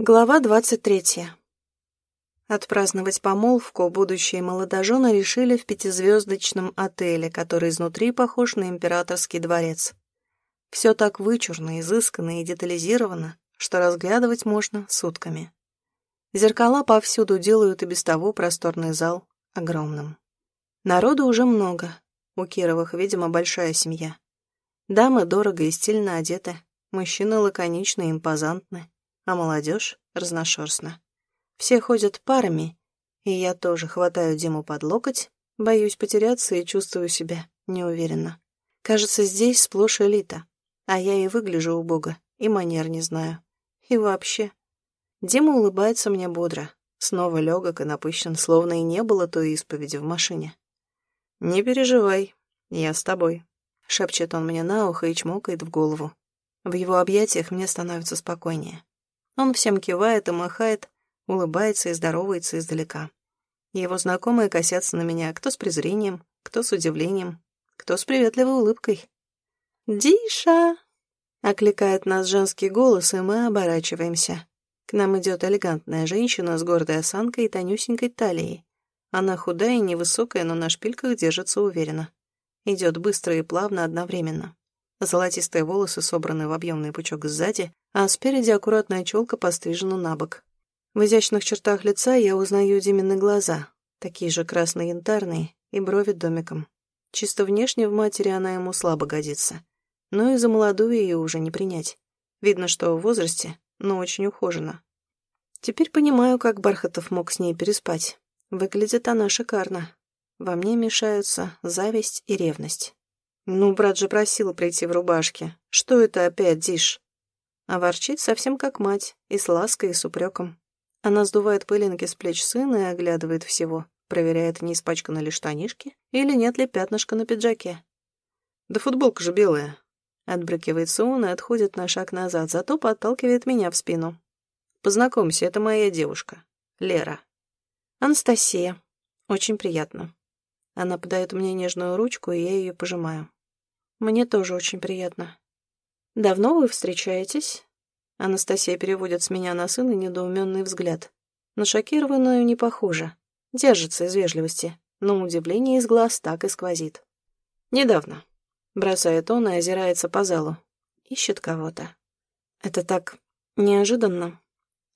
Глава двадцать третья. Отпраздновать помолвку будущие молодожены решили в пятизвездочном отеле, который изнутри похож на императорский дворец. Все так вычурно, изысканно и детализировано, что разглядывать можно сутками. Зеркала повсюду делают и без того просторный зал огромным. Народу уже много. У Кировых, видимо, большая семья. Дамы дорого и стильно одеты, мужчины лаконичны и импозантны а молодежь разношерстна. Все ходят парами, и я тоже хватаю Диму под локоть, боюсь потеряться и чувствую себя неуверенно. Кажется, здесь сплошь элита, а я и выгляжу убого, и манер не знаю. И вообще. Дима улыбается мне бодро, снова легок и напыщен, словно и не было той исповеди в машине. «Не переживай, я с тобой», — шепчет он мне на ухо и чмокает в голову. В его объятиях мне становится спокойнее. Он всем кивает и махает, улыбается и здоровается издалека. Его знакомые косятся на меня, кто с презрением, кто с удивлением, кто с приветливой улыбкой. «Диша!» — окликает нас женский голос, и мы оборачиваемся. К нам идет элегантная женщина с гордой осанкой и тонюсенькой талией. Она худая и невысокая, но на шпильках держится уверенно. Идет быстро и плавно одновременно. Золотистые волосы собраны в объемный пучок сзади, а спереди аккуратная челка пострижена на бок. В изящных чертах лица я узнаю Димины глаза, такие же красно-янтарные, и брови домиком. Чисто внешне в матери она ему слабо годится. Но и за молодую ее уже не принять. Видно, что в возрасте, но очень ухожена. Теперь понимаю, как Бархатов мог с ней переспать. Выглядит она шикарно. Во мне мешаются зависть и ревность. Ну, брат же просил прийти в рубашке. Что это опять, Диш? А ворчит совсем как мать, и с лаской, и с упреком. Она сдувает пылинки с плеч сына и оглядывает всего, проверяет, не испачканы ли штанишки или нет ли пятнышка на пиджаке. «Да футболка же белая». Отбрыкивается он и отходит на шаг назад, зато подталкивает меня в спину. «Познакомься, это моя девушка. Лера». «Анастасия. Очень приятно». Она подает мне нежную ручку, и я ее пожимаю. Мне тоже очень приятно. Давно вы встречаетесь? Анастасия переводит с меня на сына недоуменный взгляд. На шокированную не похоже. Держится из вежливости, но удивление из глаз так и сквозит. Недавно. Бросает он и озирается по залу. Ищет кого-то. Это так неожиданно.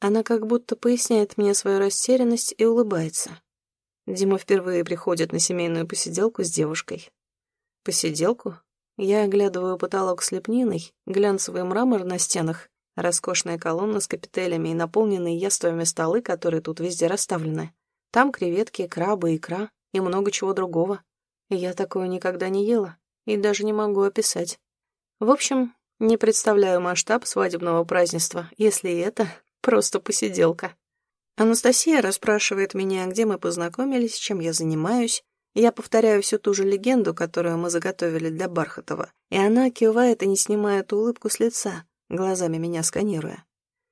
Она как будто поясняет мне свою растерянность и улыбается. Дима впервые приходит на семейную посиделку с девушкой. Посиделку? Я оглядываю потолок с лепниной, глянцевый мрамор на стенах, роскошные колонны с капителями и наполненные яствами столы, которые тут везде расставлены. Там креветки, крабы, икра и много чего другого. Я такое никогда не ела и даже не могу описать. В общем, не представляю масштаб свадебного празднества, если это просто посиделка. Анастасия расспрашивает меня, где мы познакомились, чем я занимаюсь, я повторяю всю ту же легенду, которую мы заготовили для Бархатова, и она кивает и не снимает улыбку с лица, глазами меня сканируя.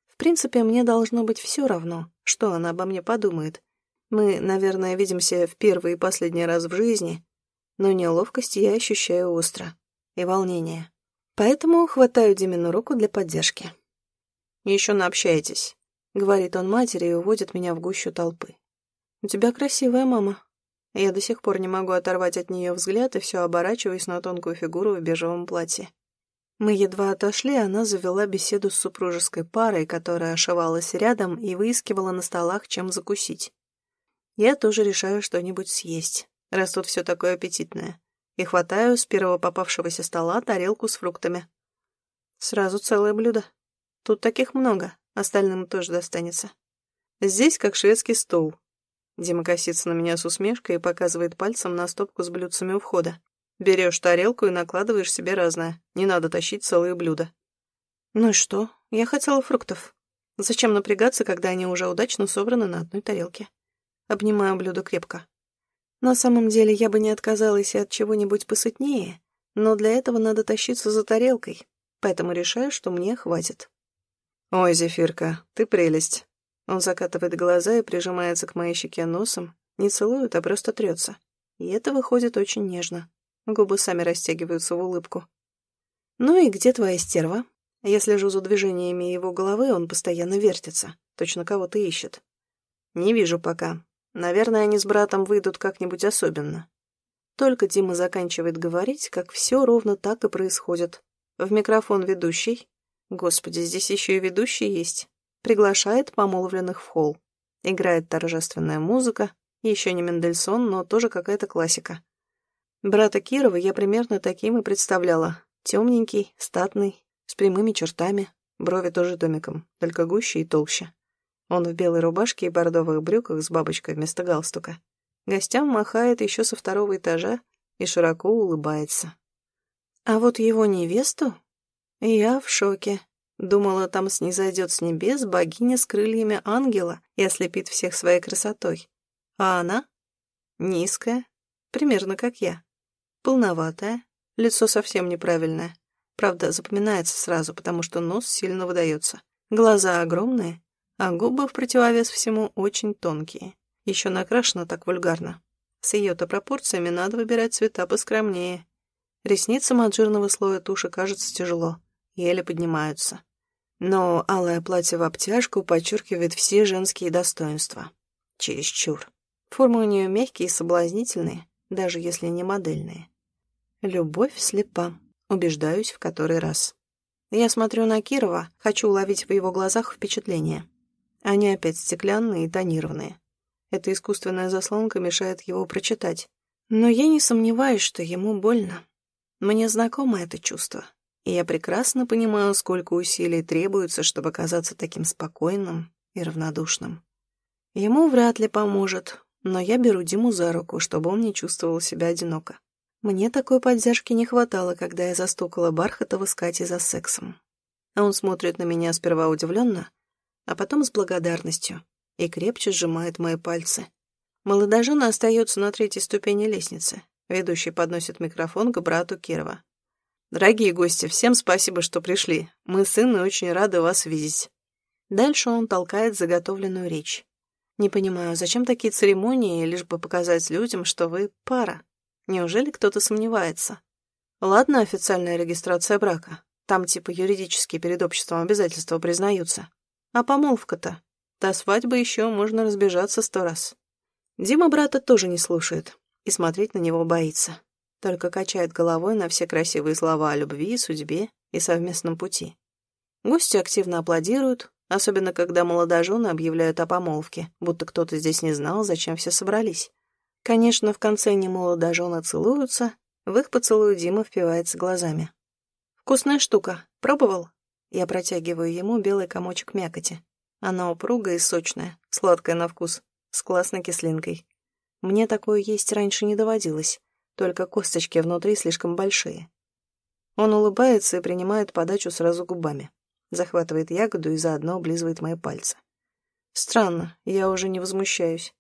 В принципе, мне должно быть все равно, что она обо мне подумает. Мы, наверное, видимся в первый и последний раз в жизни, но неловкость я ощущаю остро и волнение. Поэтому хватаю Димину руку для поддержки. «Еще наобщайтесь», — говорит он матери и уводит меня в гущу толпы. «У тебя красивая мама», я до сих пор не могу оторвать от нее взгляд и все оборачиваюсь на тонкую фигуру в бежевом платье. Мы едва отошли, она завела беседу с супружеской парой, которая ошивалась рядом и выискивала на столах, чем закусить. Я тоже решаю что-нибудь съесть, раз тут все такое аппетитное, и хватаю с первого попавшегося стола тарелку с фруктами. Сразу целое блюдо. Тут таких много, остальным тоже достанется. Здесь как шведский стол, Дима косится на меня с усмешкой и показывает пальцем на стопку с блюдцами у входа. Берешь тарелку и накладываешь себе разное. Не надо тащить целые блюда. Ну и что? Я хотела фруктов. Зачем напрягаться, когда они уже удачно собраны на одной тарелке? Обнимаю блюдо крепко. На самом деле я бы не отказалась и от чего-нибудь посытнее, но для этого надо тащиться за тарелкой, поэтому решаю, что мне хватит. «Ой, Зефирка, ты прелесть. Он закатывает глаза и прижимается к моей щеке носом, не целует, а просто трется. И это выходит очень нежно. Губы сами растягиваются в улыбку. «Ну и где твоя стерва?» Я слежу за движениями его головы, он постоянно вертится, точно кого-то ищет. Не вижу пока. Наверное, они с братом выйдут как-нибудь особенно. Только Дима заканчивает говорить, как все ровно так и происходит. В микрофон ведущий. Господи, здесь еще и ведущий есть. Приглашает помолвленных в холл. Играет торжественная музыка. Еще не Мендельсон, но тоже какая-то классика. Брата Кирова я примерно таким и представляла. Темненький, статный, с прямыми чертами, брови тоже домиком, только гуще и толще. Он в белой рубашке и бордовых брюках с бабочкой вместо галстука. Гостям махает еще со второго этажа и широко улыбается. А вот его невесту? Я в шоке. Думала, там снизойдет с небес богиня с крыльями ангела и ослепит всех своей красотой. А она? Низкая, примерно как я. Полноватая, лицо совсем неправильное. Правда, запоминается сразу, потому что нос сильно выдается. Глаза огромные, а губы в противовес всему очень тонкие. Еще накрашена так вульгарно. С ее-то пропорциями надо выбирать цвета поскромнее. Ресницам от жирного слоя туши кажется тяжело, еле поднимаются. Но алое платье в обтяжку подчеркивает все женские достоинства. Чересчур. Формы у нее мягкие и соблазнительные, даже если не модельные. Любовь слепа, убеждаюсь в который раз. Я смотрю на Кирова, хочу уловить в его глазах впечатление. Они опять стеклянные и тонированные. Эта искусственная заслонка мешает его прочитать. Но я не сомневаюсь, что ему больно. Мне знакомо это чувство, и я прекрасно понимаю, сколько усилий требуется, чтобы казаться таким спокойным и равнодушным. Ему вряд ли поможет, но я беру Диму за руку, чтобы он не чувствовал себя одиноко. Мне такой поддержки не хватало, когда я застукала Бархатова с Катей за сексом. А он смотрит на меня сперва удивленно, а потом с благодарностью и крепче сжимает мои пальцы. Молодожена остается на третьей ступени лестницы. Ведущий подносит микрофон к брату Кирова. «Дорогие гости, всем спасибо, что пришли. Мы с Инной очень рады вас видеть». Дальше он толкает заготовленную речь. «Не понимаю, зачем такие церемонии, лишь бы показать людям, что вы пара?» Неужели кто-то сомневается? Ладно, официальная регистрация брака. Там типа юридически перед обществом обязательства признаются. А помолвка-то? До свадьбы еще можно разбежаться сто раз. Дима брата тоже не слушает и смотреть на него боится. Только качает головой на все красивые слова о любви, судьбе и совместном пути. Гости активно аплодируют, особенно когда молодожены объявляют о помолвке, будто кто-то здесь не знал, зачем все собрались. Конечно, в конце немолодожены целуются, в их поцелуй Дима впивается глазами. «Вкусная штука. Пробовал?» Я протягиваю ему белый комочек мякоти. Она упругая и сочная, сладкая на вкус, с классной кислинкой. Мне такое есть раньше не доводилось, только косточки внутри слишком большие. Он улыбается и принимает подачу сразу губами. Захватывает ягоду и заодно облизывает мои пальцы. Странно, я уже не возмущаюсь.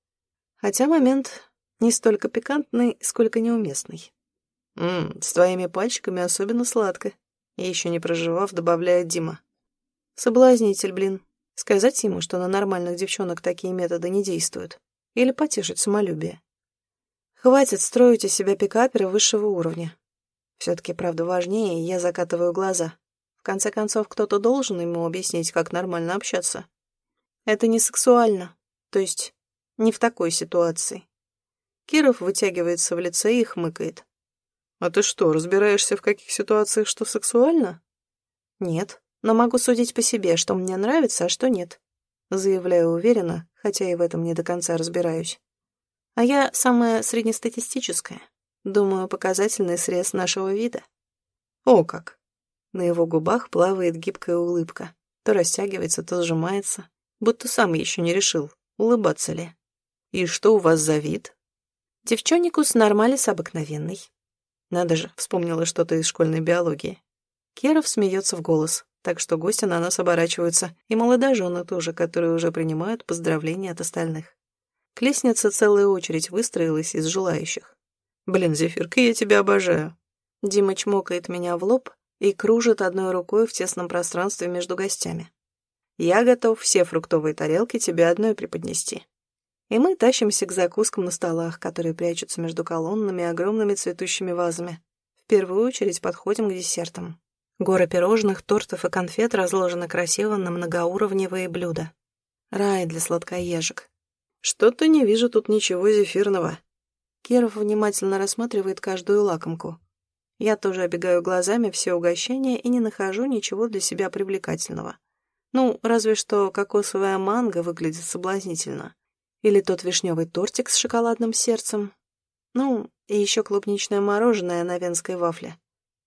Хотя момент не столько пикантный, сколько неуместный. «Ммм, с твоими пальчиками особенно сладко», — еще не проживав, добавляет Дима. «Соблазнитель, блин. Сказать ему, что на нормальных девчонок такие методы не действуют. Или потешить самолюбие. Хватит строить из себя пикапера высшего уровня. Все-таки правда важнее, я закатываю глаза. В конце концов, кто-то должен ему объяснить, как нормально общаться. Это не сексуально. То есть, не в такой ситуации. Киров вытягивается в лице и хмыкает. «А ты что, разбираешься в каких ситуациях, что сексуально?» «Нет, но могу судить по себе, что мне нравится, а что нет». Заявляю уверенно, хотя и в этом не до конца разбираюсь. А я самая среднестатистическая. Думаю, показательный срез нашего вида. О как! На его губах плавает гибкая улыбка. То растягивается, то сжимается, будто сам еще не решил, улыбаться ли. «И что у вас за вид?» Девчонникус нормалис обыкновенный. Надо же, вспомнила что-то из школьной биологии. Керов смеется в голос, так что гости на нас оборачиваются, и молодожены тоже, которые уже принимают поздравления от остальных. К лестнице целая очередь выстроилась из желающих. «Блин, Зефирка, я тебя обожаю!» Дима чмокает меня в лоб и кружит одной рукой в тесном пространстве между гостями. «Я готов все фруктовые тарелки тебе одной преподнести» и мы тащимся к закускам на столах, которые прячутся между колоннами и огромными цветущими вазами. В первую очередь подходим к десертам. Горы пирожных, тортов и конфет разложены красиво на многоуровневые блюда. Рай для сладкоежек. Что-то не вижу тут ничего зефирного. Киров внимательно рассматривает каждую лакомку. Я тоже обегаю глазами все угощения и не нахожу ничего для себя привлекательного. Ну, разве что кокосовая манго выглядит соблазнительно. Или тот вишневый тортик с шоколадным сердцем. Ну, и еще клубничное мороженое на венской вафле.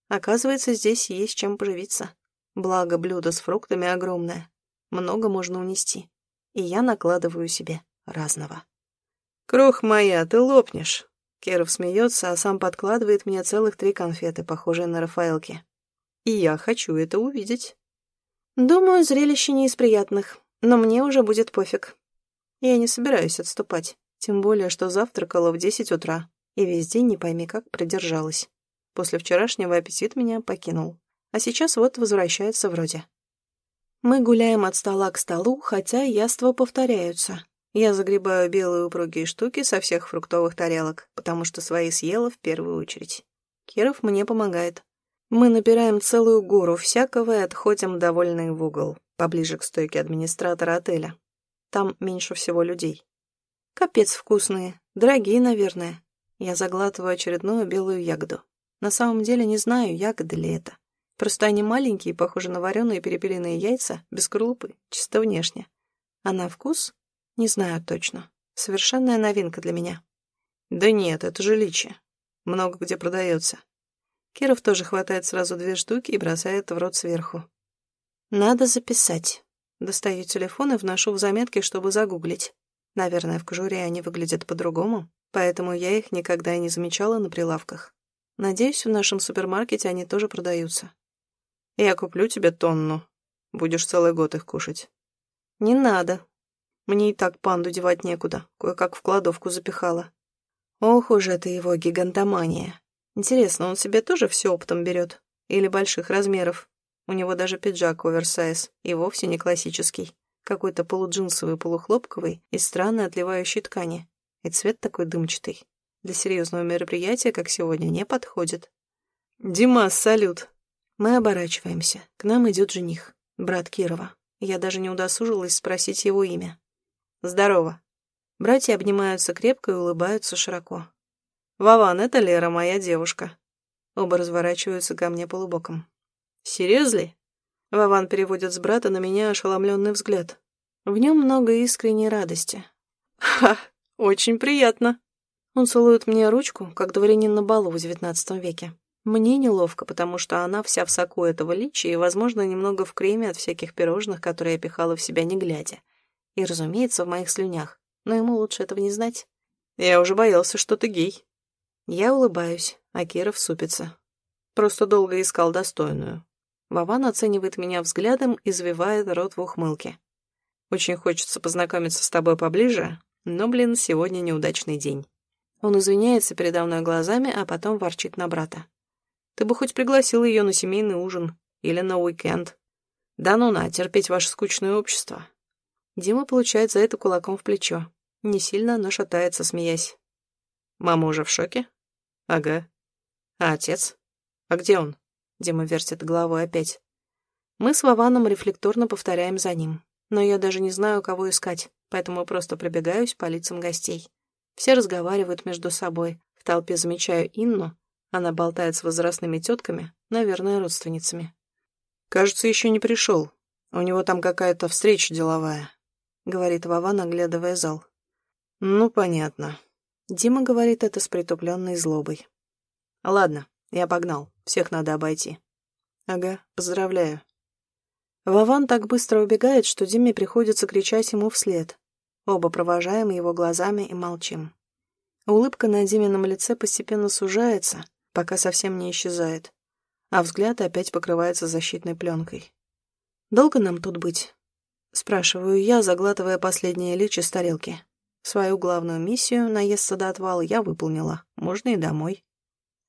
Оказывается, здесь есть чем поживиться. Благо, блюдо с фруктами огромное. Много можно унести. И я накладываю себе разного. «Крох моя, ты лопнешь!» Керов смеется, а сам подкладывает мне целых три конфеты, похожие на Рафаэлки. И я хочу это увидеть. Думаю, зрелище не из приятных, но мне уже будет пофиг. Я не собираюсь отступать, тем более, что завтракала в десять утра, и весь день не пойми как продержалась. После вчерашнего аппетит меня покинул, а сейчас вот возвращается вроде. Мы гуляем от стола к столу, хотя яства повторяются. Я загребаю белые упругие штуки со всех фруктовых тарелок, потому что свои съела в первую очередь. Киров мне помогает. Мы набираем целую гору всякого и отходим довольные в угол, поближе к стойке администратора отеля. Там меньше всего людей. Капец вкусные, дорогие, наверное. Я заглатываю очередную белую ягоду. На самом деле не знаю, ягоды ли это. Просто они маленькие, похожи на вареные перепелиные яйца, без крупы, чисто внешне. А на вкус не знаю точно. Совершенная новинка для меня. Да нет, это же личи. Много где продается. Киров тоже хватает сразу две штуки и бросает в рот сверху. Надо записать. Достаю телефон и вношу в заметки, чтобы загуглить. Наверное, в кожуре они выглядят по-другому, поэтому я их никогда и не замечала на прилавках. Надеюсь, в нашем супермаркете они тоже продаются. Я куплю тебе тонну. Будешь целый год их кушать. Не надо, мне и так панду девать некуда, кое-как в кладовку запихала. Ох уж это его гигантомания. Интересно, он себе тоже все оптом берет? Или больших размеров? У него даже пиджак оверсайз, и вовсе не классический. Какой-то полуджинсовый, полухлопковый из странной отливающей ткани. И цвет такой дымчатый. Для серьезного мероприятия, как сегодня, не подходит. «Димас, салют!» Мы оборачиваемся. К нам идет жених, брат Кирова. Я даже не удосужилась спросить его имя. Здорово. Братья обнимаются крепко и улыбаются широко. Вован, это Лера, моя девушка. Оба разворачиваются ко мне полубоком. Серьезно? Вован переводит с брата на меня ошеломленный взгляд. В нем много искренней радости. Ха, очень приятно. Он целует мне ручку, как дворянин на балу в девятнадцатом веке. Мне неловко, потому что она вся в соку этого личия и, возможно, немного в креме от всяких пирожных, которые я пихала в себя не глядя. И, разумеется, в моих слюнях. Но ему лучше этого не знать. Я уже боялся, что ты гей. Я улыбаюсь, а Киров супится. Просто долго искал достойную. Вован оценивает меня взглядом и завивает рот в ухмылке. Очень хочется познакомиться с тобой поближе, но, блин, сегодня неудачный день. Он извиняется передо мной глазами, а потом ворчит на брата. Ты бы хоть пригласил ее на семейный ужин или на уикенд. Да ну на, терпеть ваше скучное общество. Дима получает за это кулаком в плечо. Не сильно, но шатается, смеясь. Мама уже в шоке? Ага. А отец? А где он? Дима вертит головой опять. Мы с Вованом рефлекторно повторяем за ним. Но я даже не знаю, кого искать, поэтому просто пробегаюсь по лицам гостей. Все разговаривают между собой. В толпе замечаю Инну. Она болтает с возрастными тетками, наверное, родственницами. Кажется, еще не пришел. У него там какая-то встреча деловая. — говорит Вова, наглядывая зал. «Ну, понятно». Дима говорит это с притупленной злобой. «Ладно, я погнал. Всех надо обойти». «Ага, поздравляю». Вован так быстро убегает, что Диме приходится кричать ему вслед. Оба провожаем его глазами и молчим. Улыбка на Димином лице постепенно сужается, пока совсем не исчезает, а взгляд опять покрывается защитной пленкой. «Долго нам тут быть?» Спрашиваю я, заглатывая последние личи с тарелки. Свою главную миссию, наесться до отвала, я выполнила. Можно и домой.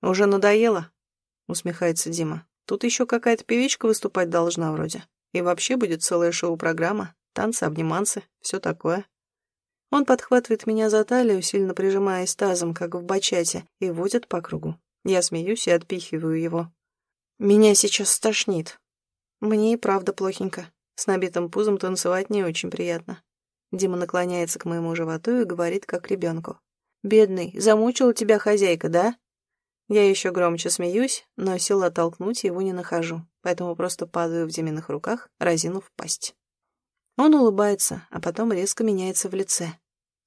«Уже надоело?» — усмехается Дима. «Тут еще какая-то певичка выступать должна вроде. И вообще будет целая шоу-программа. Танцы, обниманцы, все такое». Он подхватывает меня за талию, сильно прижимаясь тазом, как в бачате, и водит по кругу. Я смеюсь и отпихиваю его. Меня сейчас стошнит. Мне и правда плохенько. С набитым пузом танцевать не очень приятно. Дима наклоняется к моему животу и говорит, как ребенку. «Бедный, замучила тебя хозяйка, да?» Я еще громче смеюсь, но сил оттолкнуть его не нахожу, поэтому просто падаю в Диминых руках, разинув пасть. Он улыбается, а потом резко меняется в лице.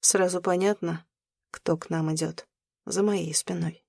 Сразу понятно, кто к нам идет. За моей спиной.